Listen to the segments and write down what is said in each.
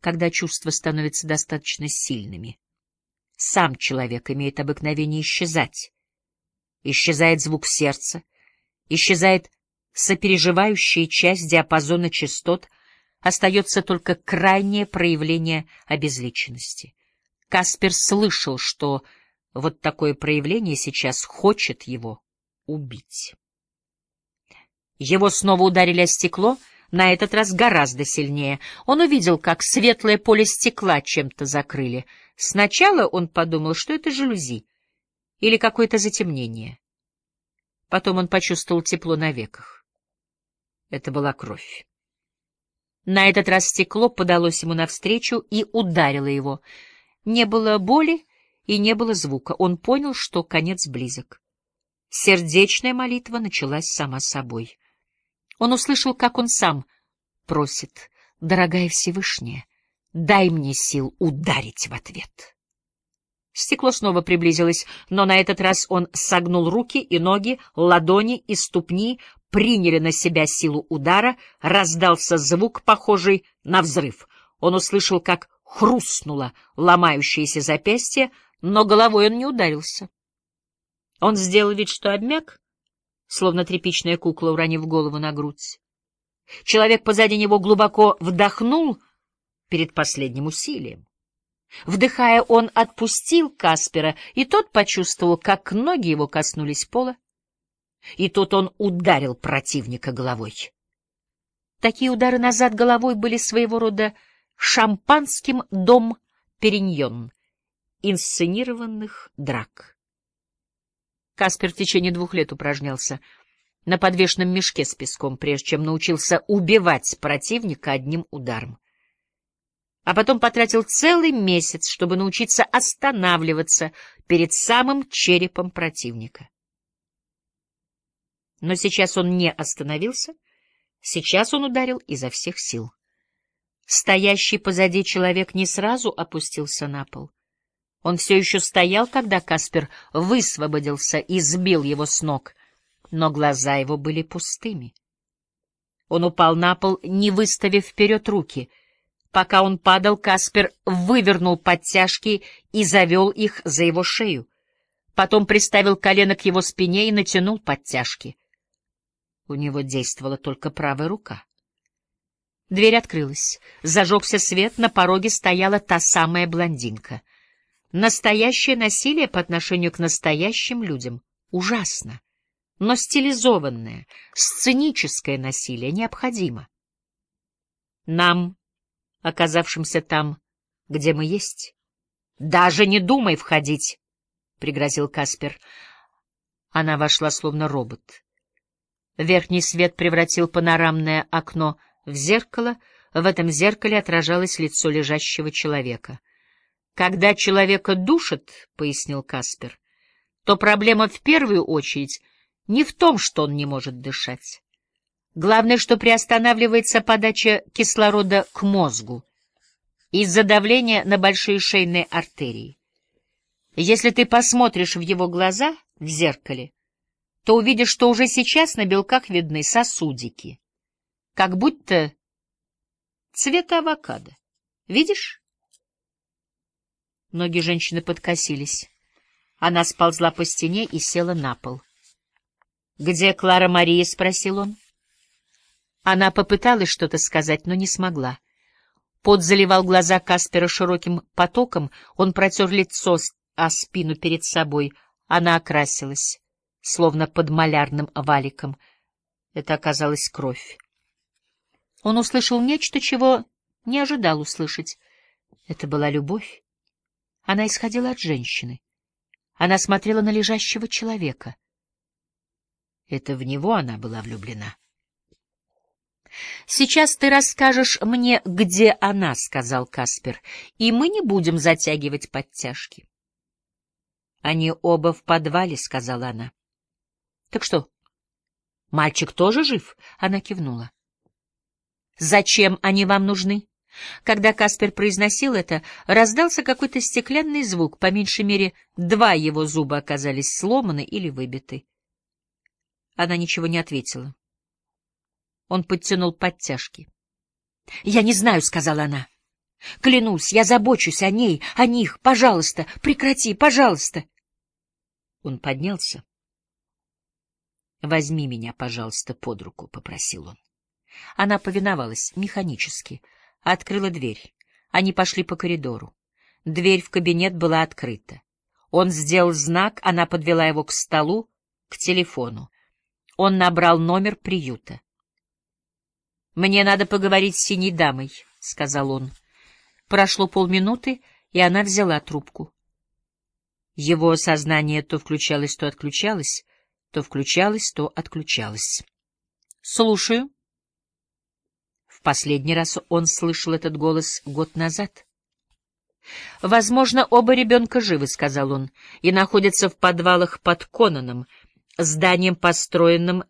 когда чувства становятся достаточно сильными. Сам человек имеет обыкновение исчезать. Исчезает звук сердца, исчезает сопереживающая часть диапазона частот, остается только крайнее проявление обезличенности. Каспер слышал, что вот такое проявление сейчас хочет его убить. Его снова ударили о стекло, на этот раз гораздо сильнее. Он увидел, как светлое поле стекла чем-то закрыли. Сначала он подумал, что это жалюзи или какое-то затемнение. Потом он почувствовал тепло на веках. Это была кровь. На этот раз стекло подалось ему навстречу и ударило его. Не было боли и не было звука. Он понял, что конец близок. Сердечная молитва началась сама собой. Он услышал, как он сам просит, «Дорогая Всевышняя, дай мне сил ударить в ответ». Стекло снова приблизилось, но на этот раз он согнул руки и ноги, ладони и ступни, приняли на себя силу удара, раздался звук, похожий на взрыв. Он услышал, как хрустнуло ломающееся запястье, но головой он не ударился. Он сделал вид, что обмяк, словно тряпичная кукла, уронив голову на грудь. Человек позади него глубоко вдохнул перед последним усилием. Вдыхая, он отпустил Каспера, и тот почувствовал, как ноги его коснулись пола. И тут он ударил противника головой. Такие удары назад головой были своего рода шампанским дом Периньон инсценированных драк. Каспер в течение двух лет упражнялся на подвешенном мешке с песком, прежде чем научился убивать противника одним ударом. А потом потратил целый месяц, чтобы научиться останавливаться перед самым черепом противника. Но сейчас он не остановился, сейчас он ударил изо всех сил. Стоящий позади человек не сразу опустился на пол. Он все еще стоял, когда Каспер высвободился и сбил его с ног, но глаза его были пустыми. Он упал на пол, не выставив вперед руки. Пока он падал, Каспер вывернул подтяжки и завел их за его шею. Потом приставил колено к его спине и натянул подтяжки. У него действовала только правая рука. Дверь открылась. Зажегся свет, на пороге стояла та самая блондинка — Настоящее насилие по отношению к настоящим людям ужасно, но стилизованное, сценическое насилие необходимо. Нам, оказавшимся там, где мы есть, даже не думай входить, — пригрозил Каспер. Она вошла словно робот. Верхний свет превратил панорамное окно в зеркало, в этом зеркале отражалось лицо лежащего человека. Когда человека душат, — пояснил Каспер, — то проблема в первую очередь не в том, что он не может дышать. Главное, что приостанавливается подача кислорода к мозгу из-за давления на большие шейные артерии. Если ты посмотришь в его глаза в зеркале, то увидишь, что уже сейчас на белках видны сосудики, как будто цвета авокадо. Видишь? Ноги женщины подкосились. Она сползла по стене и села на пол. «Где Клара Мария?» — спросил он. Она попыталась что-то сказать, но не смогла. Пот заливал глаза Каспера широким потоком, он протер лицо о спину перед собой. Она окрасилась, словно под малярным валиком. Это оказалась кровь. Он услышал нечто, чего не ожидал услышать. Это была любовь. Она исходила от женщины. Она смотрела на лежащего человека. Это в него она была влюблена. «Сейчас ты расскажешь мне, где она», — сказал Каспер, — «и мы не будем затягивать подтяжки». «Они оба в подвале», — сказала она. «Так что, мальчик тоже жив?» — она кивнула. «Зачем они вам нужны?» Когда Каспер произносил это, раздался какой-то стеклянный звук, по меньшей мере два его зуба оказались сломаны или выбиты. Она ничего не ответила. Он подтянул подтяжки. — Я не знаю, — сказала она. Клянусь, я забочусь о ней, о них. Пожалуйста, прекрати, пожалуйста. Он поднялся. «Возьми меня, пожалуйста, под руку», — попросил он. Она повиновалась механически, открыла дверь. Они пошли по коридору. Дверь в кабинет была открыта. Он сделал знак, она подвела его к столу, к телефону. Он набрал номер приюта. «Мне надо поговорить с синей дамой», — сказал он. Прошло полминуты, и она взяла трубку. Его сознание то включалось, то отключалось, то включалось, то отключалось. «Слушаю». В последний раз он слышал этот голос год назад. «Возможно, оба ребенка живы», — сказал он, — «и находятся в подвалах под Конаном, зданием, построенным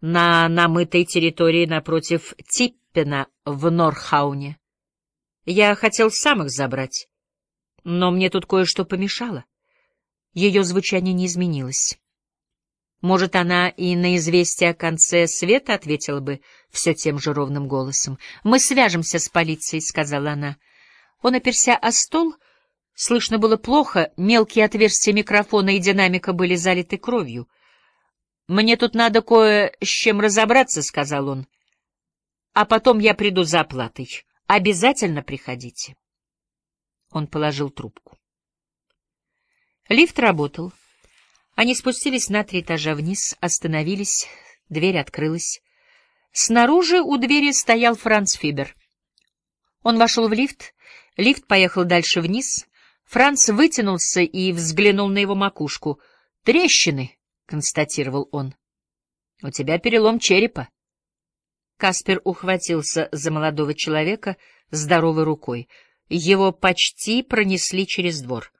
на намытой территории напротив Типпена в Норхауне. Я хотел сам их забрать, но мне тут кое-что помешало». Ее звучание не изменилось. Может, она и на известие о конце света ответила бы все тем же ровным голосом. «Мы свяжемся с полицией», — сказала она. Он оперся о стол. Слышно было плохо, мелкие отверстия микрофона и динамика были залиты кровью. «Мне тут надо кое с чем разобраться», — сказал он. «А потом я приду за оплатой. Обязательно приходите». Он положил трубку. Лифт работал. Они спустились на три этажа вниз, остановились, дверь открылась. Снаружи у двери стоял Франц Фибер. Он вошел в лифт, лифт поехал дальше вниз. Франц вытянулся и взглянул на его макушку. «Трещины», — констатировал он. «У тебя перелом черепа». Каспер ухватился за молодого человека здоровой рукой. Его почти пронесли через двор.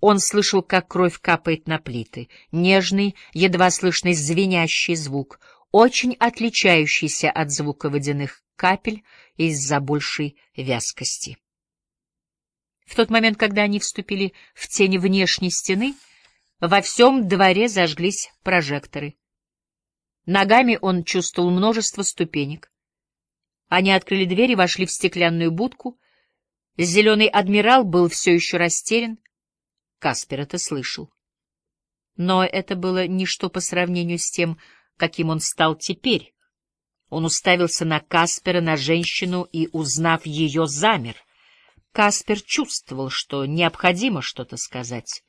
Он слышал, как кровь капает на плиты. Нежный, едва слышный звенящий звук, очень отличающийся от звука водяных капель из-за большей вязкости. В тот момент, когда они вступили в тень внешней стены, во всем дворе зажглись прожекторы. Ногами он чувствовал множество ступенек. Они открыли дверь и вошли в стеклянную будку. Зеленый адмирал был все еще растерян. Каспер это слышал. Но это было ничто по сравнению с тем, каким он стал теперь. Он уставился на Каспера, на женщину и, узнав ее, замер. Каспер чувствовал, что необходимо что-то сказать.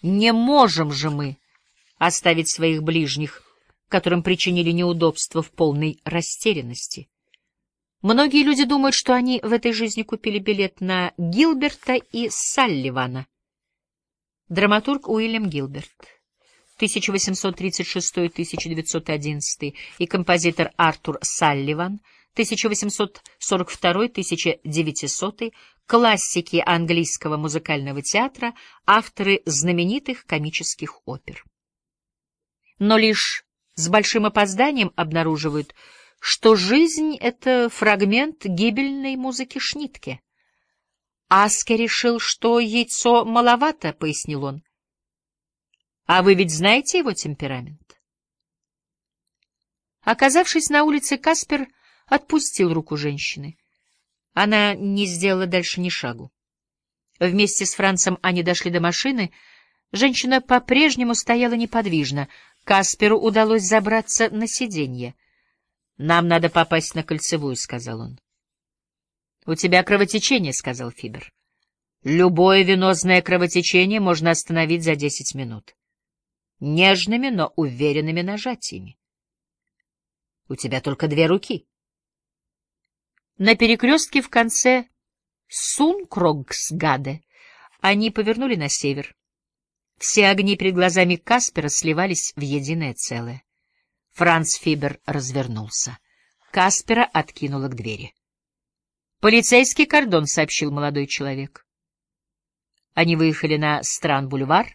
«Не можем же мы оставить своих ближних, которым причинили неудобства в полной растерянности». Многие люди думают, что они в этой жизни купили билет на Гилберта и Салливана. Драматург Уильям Гилберт, 1836-1911, и композитор Артур Салливан, 1842-1900, классики английского музыкального театра, авторы знаменитых комических опер. Но лишь с большим опозданием обнаруживают, что жизнь — это фрагмент гибельной музыки Шнитке. Аске решил, что яйцо маловато, — пояснил он. А вы ведь знаете его темперамент? Оказавшись на улице, Каспер отпустил руку женщины. Она не сделала дальше ни шагу. Вместе с Францем они дошли до машины. Женщина по-прежнему стояла неподвижно. Касперу удалось забраться на сиденье. «Нам надо попасть на кольцевую», — сказал он. «У тебя кровотечение», — сказал Фибер. «Любое венозное кровотечение можно остановить за десять минут. Нежными, но уверенными нажатиями. У тебя только две руки». На перекрестке в конце Сункрогсгаде они повернули на север. Все огни перед глазами Каспера сливались в единое целое. Франц Фибер развернулся. Каспера откинула к двери. «Полицейский кордон», — сообщил молодой человек. Они выехали на Стран-бульвар,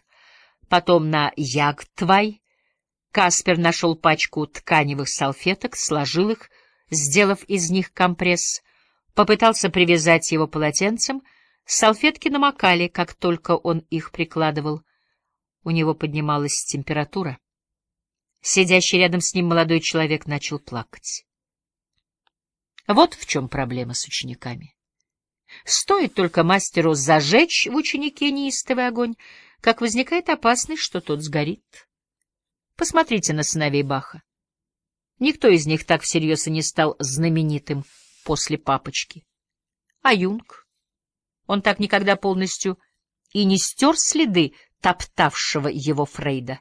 потом на Ягтвай. Каспер нашел пачку тканевых салфеток, сложил их, сделав из них компресс, попытался привязать его полотенцем. Салфетки намокали, как только он их прикладывал. У него поднималась температура. Сидящий рядом с ним молодой человек начал плакать. Вот в чем проблема с учениками. Стоит только мастеру зажечь в ученике неистовый огонь, как возникает опасность, что тот сгорит. Посмотрите на сыновей Баха. Никто из них так всерьез и не стал знаменитым после папочки. А Юнг? Он так никогда полностью и не стер следы топтавшего его Фрейда.